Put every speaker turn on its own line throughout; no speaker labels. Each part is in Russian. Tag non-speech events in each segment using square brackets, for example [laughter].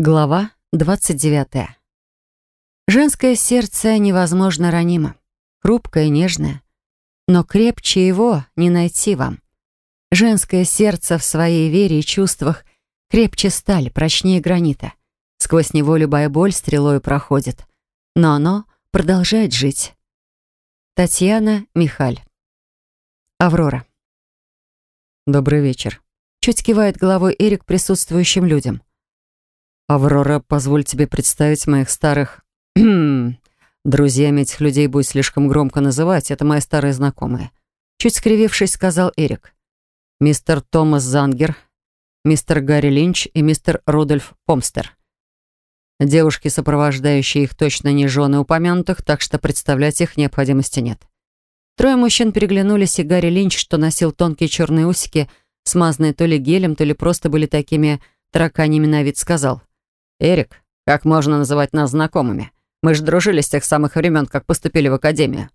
Глава 29. Женское сердце невозможно ранимо, хрупкое, нежное, но крепче его не найти вам. Женское сердце в своей вере и чувствах крепче стали, прочнее гранита. Сквозь него любая боль стрелой проходит, но оно продолжает жить. Татьяна Михаль. Аврора. Добрый вечер. Чуть кивает головой Эрик присутствующим людям. «Аврора, позволь тебе представить моих старых... [clears throat] друзьями этих людей будет слишком громко называть. Это мои старые знакомые». Чуть скривившись, сказал Эрик. «Мистер Томас Зангер, мистер Гарри Линч и мистер Рудольф Помстер. Девушки, сопровождающие их, точно не жены упомянутых, так что представлять их необходимости нет». Трое мужчин переглянулись, и Гарри Линч, что носил тонкие черные усики, смазанные то ли гелем, то ли просто были такими тараканьями на вид, сказал. «Эрик, как можно называть нас знакомыми? Мы же дружили с тех самых времен, как поступили в академию».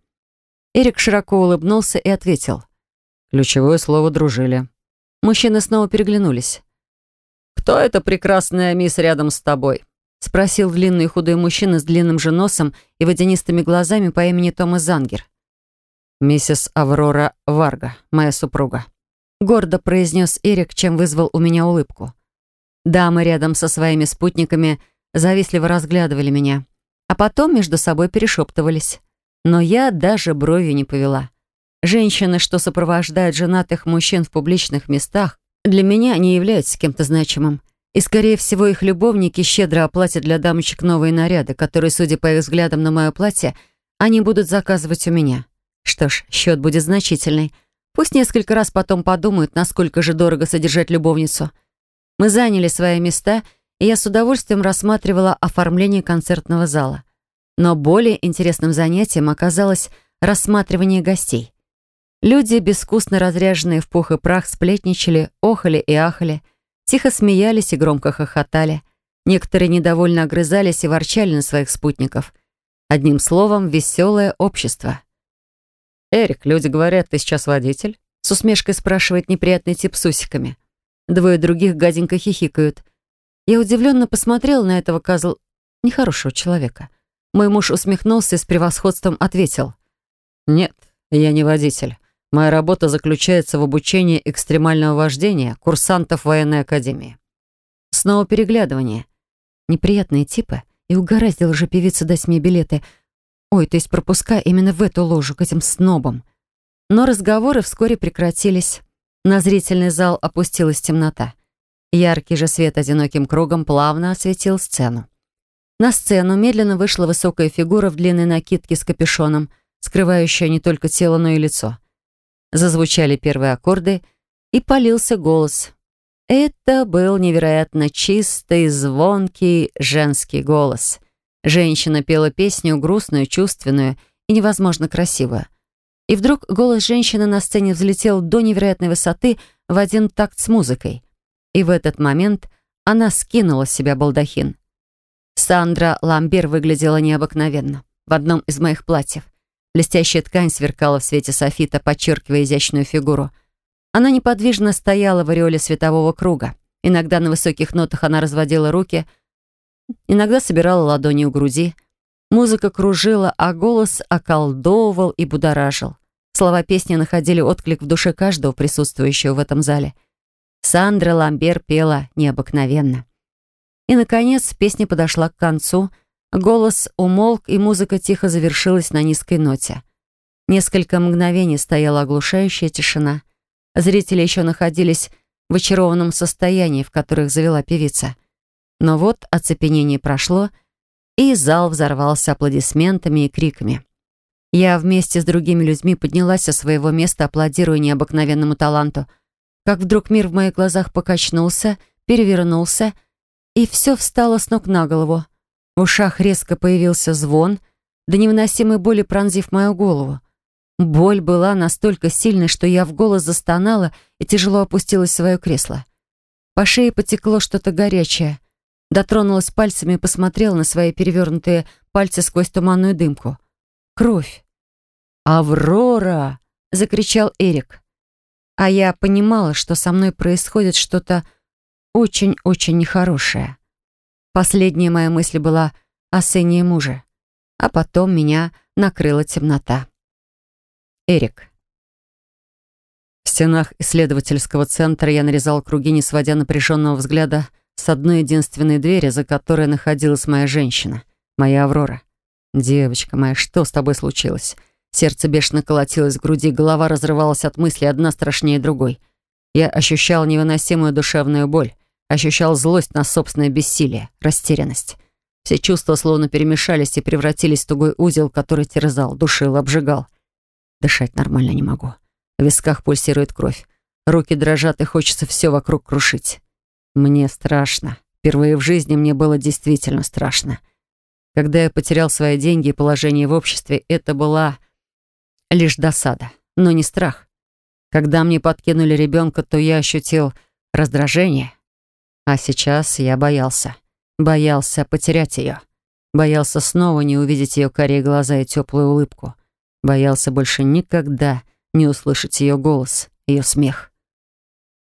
Эрик широко улыбнулся и ответил. «Ключевое слово «дружили». Мужчины снова переглянулись. «Кто эта прекрасная мисс рядом с тобой?» спросил длинный худой мужчина с длинным же носом и водянистыми глазами по имени Томас Зангер. «Миссис Аврора Варга, моя супруга», — гордо произнес Эрик, чем вызвал у меня улыбку. Дамы рядом со своими спутниками завистливо разглядывали меня, а потом между собой перешептывались. Но я даже бровью не повела. Женщины, что сопровождают женатых мужчин в публичных местах, для меня не являются кем-то значимым. И, скорее всего, их любовники щедро оплатят для дамочек новые наряды, которые, судя по их взглядам на мое платье, они будут заказывать у меня. Что ж, счет будет значительный. Пусть несколько раз потом подумают, насколько же дорого содержать любовницу — мы заняли свои места, и я с удовольствием рассматривала оформление концертного зала. Но более интересным занятием оказалось рассматривание гостей. Люди, безвкусно разряженные в пух и прах, сплетничали, охали и ахали, тихо смеялись и громко хохотали. Некоторые недовольно огрызались и ворчали на своих спутников. Одним словом, веселое общество. «Эрик, люди говорят, ты сейчас водитель?» С усмешкой спрашивает неприятный тип с усиками. Двое других гаденько хихикают. Я удивленно посмотрела на этого козл... нехорошего человека. Мой муж усмехнулся и с превосходством ответил. «Нет, я не водитель. Моя работа заключается в обучении экстремального вождения курсантов военной академии». Снова переглядывание. Неприятные типы. И угораздило же певица дать мне билеты. Ой, то есть пропуска именно в эту ложу, к этим снобам. Но разговоры вскоре прекратились. На зрительный зал опустилась темнота. Яркий же свет одиноким кругом плавно осветил сцену. На сцену медленно вышла высокая фигура в длинной накидке с капюшоном, скрывающая не только тело, но и лицо. Зазвучали первые аккорды, и полился голос. Это был невероятно чистый, звонкий женский голос. Женщина пела песню грустную, чувственную и невозможно красивую. И вдруг голос женщины на сцене взлетел до невероятной высоты в один такт с музыкой. И в этот момент она скинула с себя балдахин. Сандра Ламбер выглядела необыкновенно в одном из моих платьев. Блестящая ткань сверкала в свете софита, подчеркивая изящную фигуру. Она неподвижно стояла в ореоле светового круга. Иногда на высоких нотах она разводила руки, иногда собирала ладони у груди — Музыка кружила, а голос околдовывал и будоражил. Слова песни находили отклик в душе каждого присутствующего в этом зале. Сандра Ламбер пела необыкновенно. И, наконец, песня подошла к концу, голос умолк, и музыка тихо завершилась на низкой ноте. Несколько мгновений стояла оглушающая тишина. Зрители еще находились в очарованном состоянии, в которых завела певица. Но вот оцепенение прошло — и зал взорвался аплодисментами и криками. Я вместе с другими людьми поднялась со своего места, аплодируя необыкновенному таланту. Как вдруг мир в моих глазах покачнулся, перевернулся, и все встало с ног на голову. В ушах резко появился звон, до невыносимой боли пронзив мою голову. Боль была настолько сильной, что я в голос застонала и тяжело опустилась в свое кресло. По шее потекло что-то горячее. Дотронулась пальцами и посмотрела на свои перевернутые пальцы сквозь туманную дымку. Кровь. «Аврора!» — закричал Эрик. А я понимала, что со мной происходит что-то очень-очень нехорошее. Последняя моя мысль была о сыне и муже. А потом меня накрыла темнота. Эрик. В стенах исследовательского центра я нарезал круги, не сводя напряженного взгляда с одной единственной двери, за которой находилась моя женщина, моя Аврора. «Девочка моя, что с тобой случилось?» Сердце бешено колотилось в груди, голова разрывалась от мысли, одна страшнее другой. Я ощущал невыносимую душевную боль, ощущал злость на собственное бессилие, растерянность. Все чувства словно перемешались и превратились в тугой узел, который терзал, душил, обжигал. Дышать нормально не могу. В висках пульсирует кровь. Руки дрожат, и хочется все вокруг крушить. Мне страшно. Впервые в жизни мне было действительно страшно. Когда я потерял свои деньги и положение в обществе, это была лишь досада, но не страх. Когда мне подкинули ребенка, то я ощутил раздражение. А сейчас я боялся. Боялся потерять ее. Боялся снова не увидеть ее карие глаза и теплую улыбку. Боялся больше никогда не услышать ее голос, ее смех.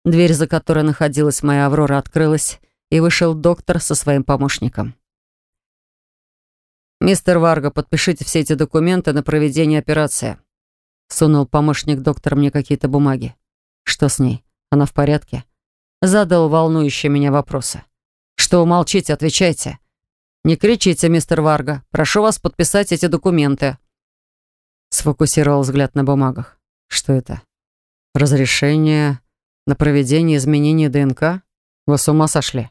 Дверь, за которой находилась моя Аврора, открылась, и вышел доктор со своим помощником. «Мистер Варга, подпишите все эти документы на проведение операции». Сунул помощник доктора мне какие-то бумаги. «Что с ней? Она в порядке?» Задал волнующие меня вопросы. «Что вы молчите? Отвечайте». «Не кричите, мистер Варга. Прошу вас подписать эти документы». Сфокусировал взгляд на бумагах. «Что это? Разрешение на проведение изменений ДНК? Вы с ума сошли?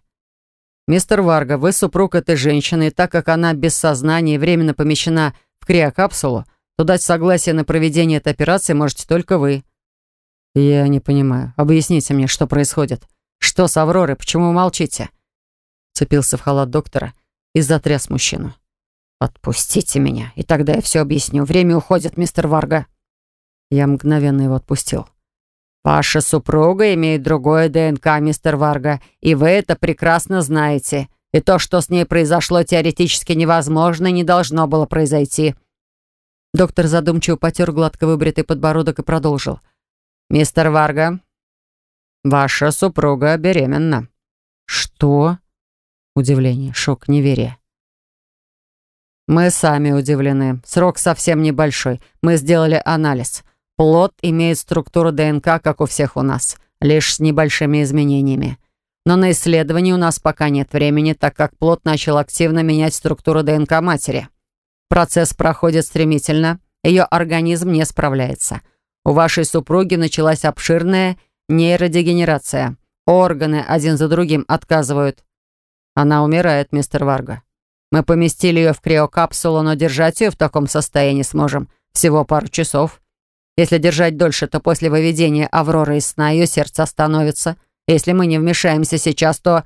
Мистер Варга, вы супруг этой женщины, и так как она без сознания временно помещена в криокапсулу, то дать согласие на проведение этой операции можете только вы. Я не понимаю. Объясните мне, что происходит. Что с Авророй? Почему вы молчите? Цепился в халат доктора и затряс мужчину. «Отпустите меня, и тогда я все объясню. Время уходит, мистер Варга». Я мгновенно его отпустил. «Ваша супруга имеет другое ДНК, мистер Варга, и вы это прекрасно знаете. И то, что с ней произошло, теоретически невозможно и не должно было произойти». Доктор задумчиво потер гладко выбритый подбородок и продолжил. «Мистер Варга, ваша супруга беременна». «Что?» Удивление, шок, неверие. «Мы сами удивлены. Срок совсем небольшой. Мы сделали анализ». Плод имеет структуру ДНК, как у всех у нас, лишь с небольшими изменениями. Но на исследование у нас пока нет времени, так как плод начал активно менять структуру ДНК матери. Процесс проходит стремительно, ее организм не справляется. У вашей супруги началась обширная нейродегенерация. Органы один за другим отказывают. Она умирает, мистер Варга. Мы поместили ее в криокапсулу, но держать ее в таком состоянии сможем всего пару часов. Если держать дольше, то после выведения Авроры из сна ее сердце остановится. Если мы не вмешаемся сейчас, то...»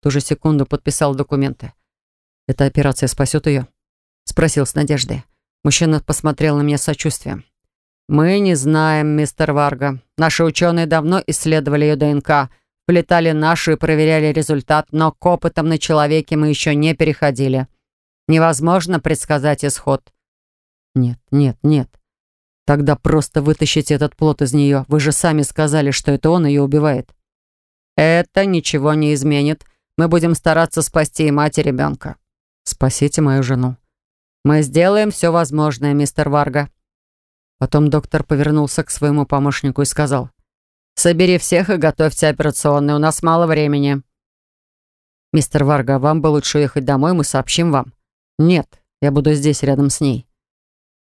В ту же секунду подписал документы. «Эта операция спасет ее?» Спросил с надеждой. Мужчина посмотрел на меня с сочувствием. «Мы не знаем, мистер Варга. Наши ученые давно исследовали ее ДНК, плетали нашу и проверяли результат, но к опытам на человеке мы еще не переходили. Невозможно предсказать исход». «Нет, нет, нет. Тогда просто вытащите этот плод из нее. Вы же сами сказали, что это он ее убивает. Это ничего не изменит. Мы будем стараться спасти и мать, и ребенка. Спасите мою жену. Мы сделаем все возможное, мистер Варга. Потом доктор повернулся к своему помощнику и сказал. «Собери всех и готовьте операционную. У нас мало времени». «Мистер Варга, вам бы лучше уехать домой, мы сообщим вам». «Нет, я буду здесь, рядом с ней».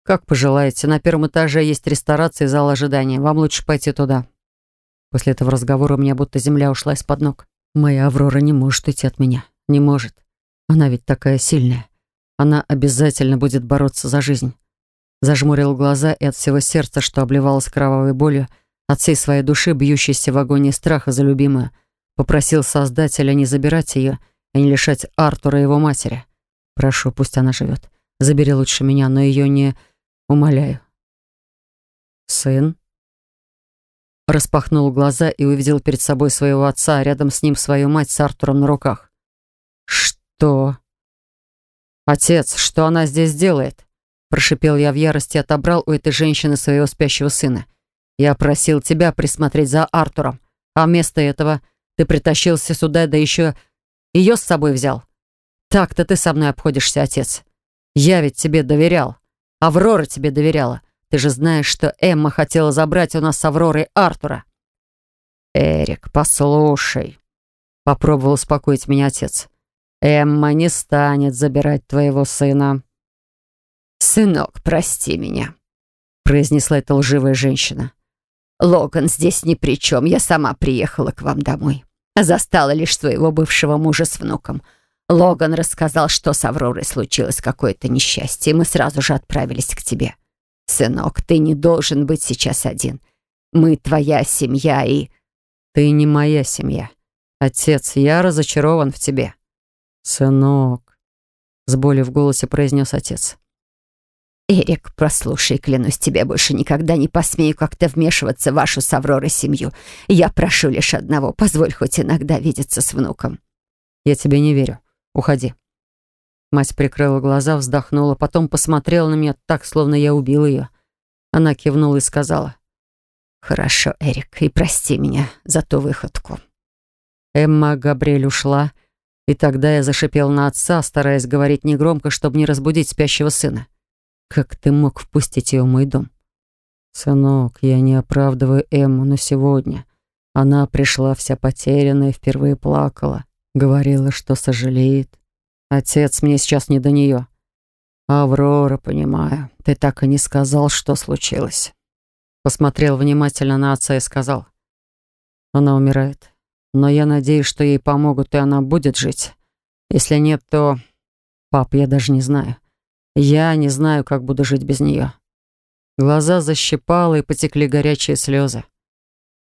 «Как пожелаете. На первом этаже есть ресторация и зал ожидания. Вам лучше пойти туда». После этого разговора у меня будто земля ушла из-под ног. Моя Аврора не может идти от меня. Не может. Она ведь такая сильная. Она обязательно будет бороться за жизнь. Зажмурил глаза и от всего сердца, что обливалось кровавой болью, от всей своей души, бьющейся в агонии страха за любимую, попросил Создателя не забирать ее и не лишать Артура его матери. Прошу, пусть она живет. Забери лучше меня, но ее не Умоляю. Сын? Распахнул глаза и увидел перед собой своего отца, а рядом с ним свою мать с Артуром на руках. Что? Отец, что она здесь делает? Прошипел я в ярости и отобрал у этой женщины своего спящего сына. Я просил тебя присмотреть за Артуром, а вместо этого ты притащился сюда, да еще ее с собой взял. Так-то ты со мной обходишься, отец. Я ведь тебе доверял. Аврора тебе доверяла. Ты же знаешь, что Эмма хотела забрать у нас с Авророй Артура. Эрик, послушай. Попробовал успокоить меня отец. Эмма не станет забирать твоего сына. «Сынок, прости меня», — произнесла эта лживая женщина. «Логан здесь ни при чем. Я сама приехала к вам домой. Застала лишь своего бывшего мужа с внуком. Логан рассказал, что с Авророй случилось какое-то несчастье, и мы сразу же отправились к тебе. Сынок, ты не должен быть сейчас один. Мы твоя семья и...» «Ты не моя семья. Отец, я разочарован в тебе». «Сынок», — с болью в голосе произнес отец.
«Эрик, прослушай, клянусь тебе, больше никогда не посмею как-то вмешиваться в вашу с Авророй семью. Я прошу лишь одного, позволь хоть иногда видеться с внуком».
«Я тебе не верю. Уходи». Мать прикрыла глаза, вздохнула, потом посмотрела на меня так, словно я убил ее. Она кивнула и сказала.
«Хорошо, Эрик, и прости меня за ту выходку».
Эмма Габриэль ушла, и тогда я зашипел на отца, стараясь говорить негромко, чтобы не разбудить спящего сына. «Как ты мог впустить ее в мой дом?» «Сынок, я не оправдываю Эмму, но сегодня она пришла вся потерянная, впервые плакала. Говорила, что сожалеет. Отец, мне сейчас не до нее. Аврора, понимаю, ты так и не сказал, что случилось. Посмотрел внимательно на отца и сказал. Она умирает. Но я надеюсь, что ей помогут, и она будет жить. Если нет, то... Пап, я даже не знаю. Я не знаю, как буду жить без нее. Глаза защипало и потекли горячие слезы.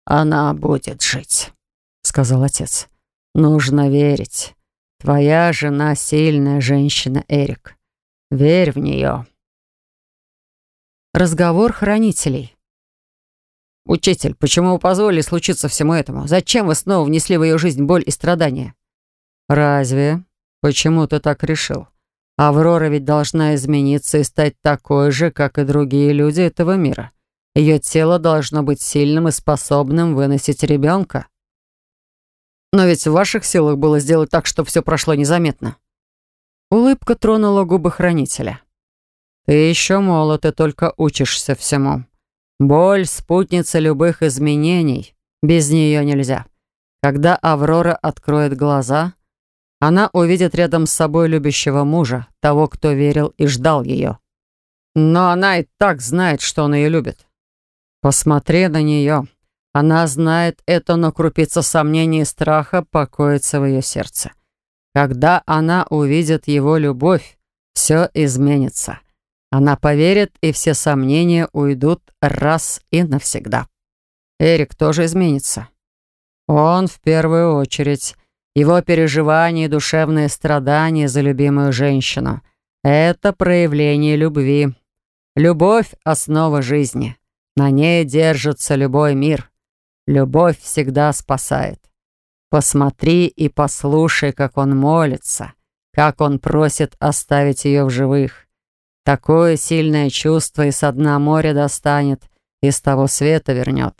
«Она будет жить», — сказал отец. Нужно верить. Твоя жена сильная женщина, Эрик. Верь в нее. Разговор хранителей. «Учитель, почему вы позволили случиться всему этому? Зачем вы снова внесли в ее жизнь боль и страдания?» «Разве? Почему ты так решил? Аврора ведь должна измениться и стать такой же, как и другие люди этого мира. Ее тело должно быть сильным и способным выносить ребенка. Но ведь в ваших силах было сделать так, чтобы все прошло незаметно. Улыбка тронула губы хранителя. Ты еще молод и только учишься всему. Боль — спутница любых изменений. Без нее нельзя. Когда Аврора откроет глаза, она увидит рядом с собой любящего мужа, того, кто верил и ждал ее. Но она и так знает, что он ее любит. Посмотри на нее. Она знает это, но крупица сомнений и страха покоится в ее сердце. Когда она увидит его любовь, все изменится. Она поверит, и все сомнения уйдут раз и навсегда. Эрик тоже изменится. Он в первую очередь. Его переживания и душевные страдания за любимую женщину — это проявление любви. Любовь — основа жизни. На ней держится любой мир. Любовь всегда спасает. Посмотри и послушай, как он молится, как он просит оставить ее в живых. Такое сильное чувство и со дна моря достанет, и с того света вернет.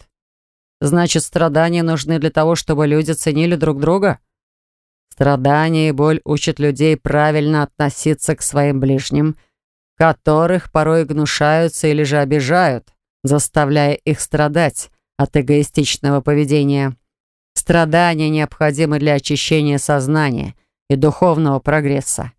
Значит, страдания нужны для того, чтобы люди ценили друг друга? Страдания и боль учат людей правильно относиться к своим ближним, которых порой гнушаются или же обижают, заставляя их страдать, от эгоистичного поведения. Страдания необходимы для очищения сознания и духовного прогресса.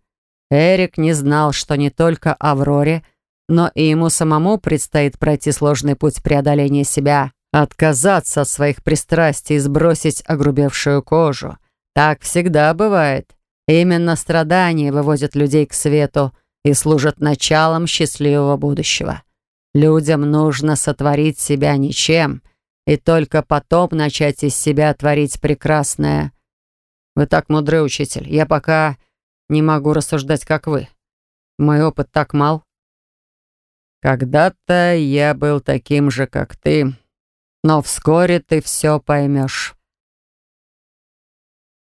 Эрик не знал, что не только Авроре, но и ему самому предстоит пройти сложный путь преодоления себя, отказаться от своих пристрастий и сбросить огрубевшую кожу. Так всегда бывает. Именно страдания выводят людей к свету и служат началом счастливого будущего. Людям нужно сотворить себя ничем — и только потом начать из себя творить прекрасное. Вы так мудрый учитель. Я пока не могу рассуждать, как вы. Мой опыт так мал. Когда-то я был таким же, как ты, но вскоре ты все поймешь.